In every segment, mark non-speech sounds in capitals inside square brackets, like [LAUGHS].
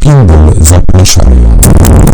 Пиндалы запрещаю.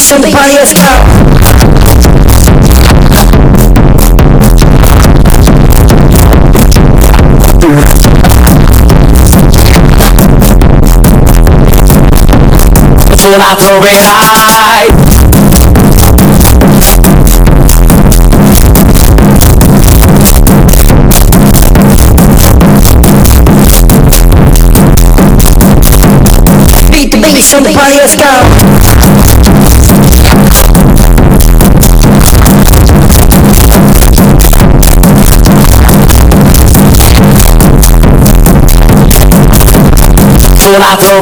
Somebody let's go. Till I throw it high. Beat the beat, somebody let's go. Till I throw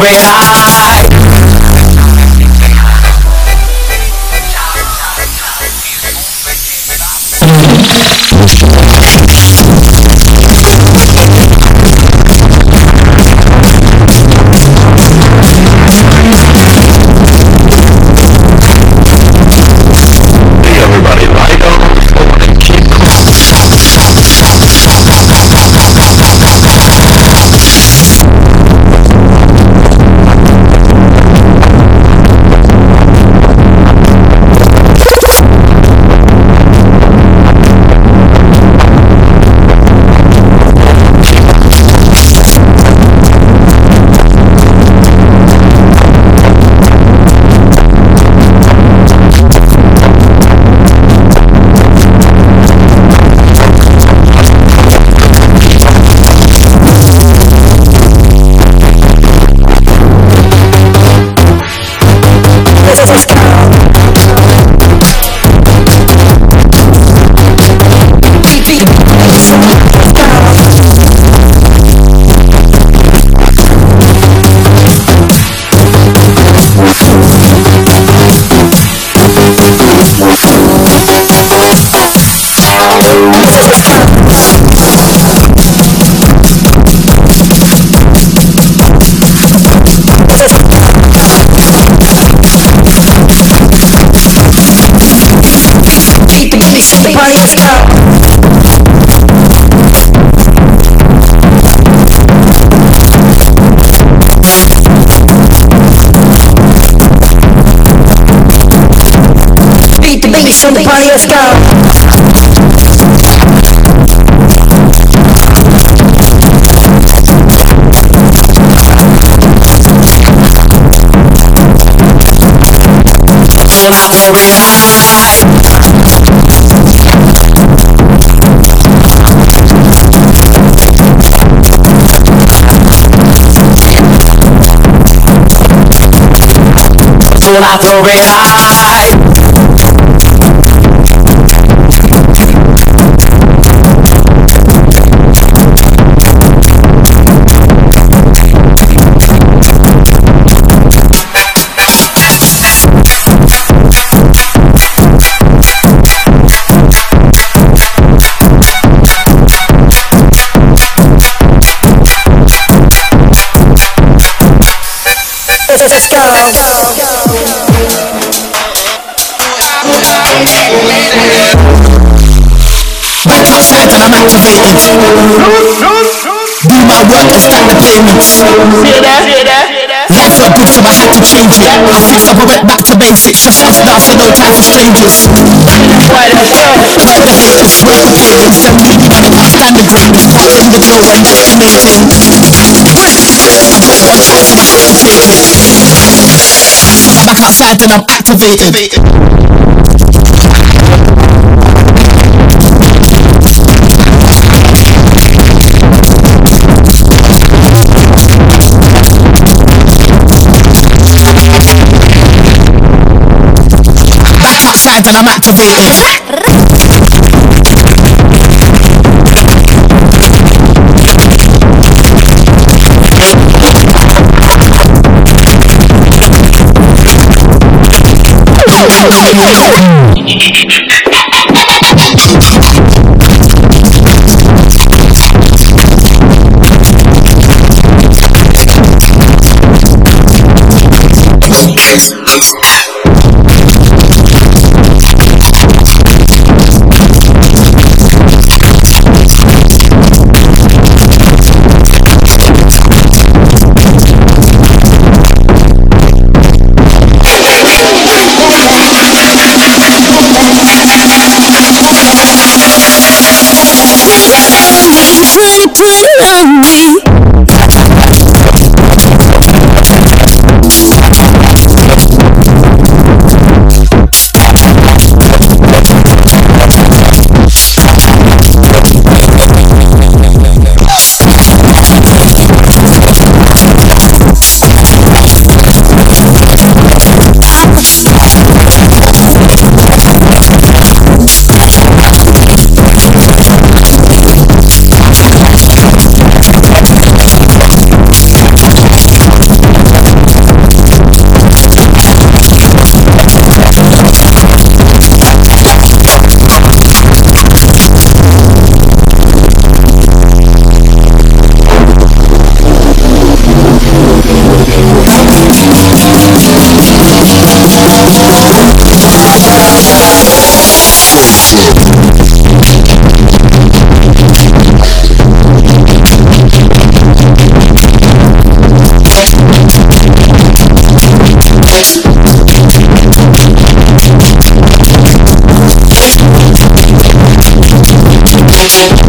it Beat the bass and the party start. Till I throw it high. Till I throw it high. And Do my work and stack the payments. Life felt good so I had to change it. I think I went back to basics, just us dancing, no time for strangers. Forget the work with aliens, them people that can't stand the the glow and that's the. I tracks and I take it. Back outside and I'm activated. And I'm activated. [LAUGHS] Pray, Thank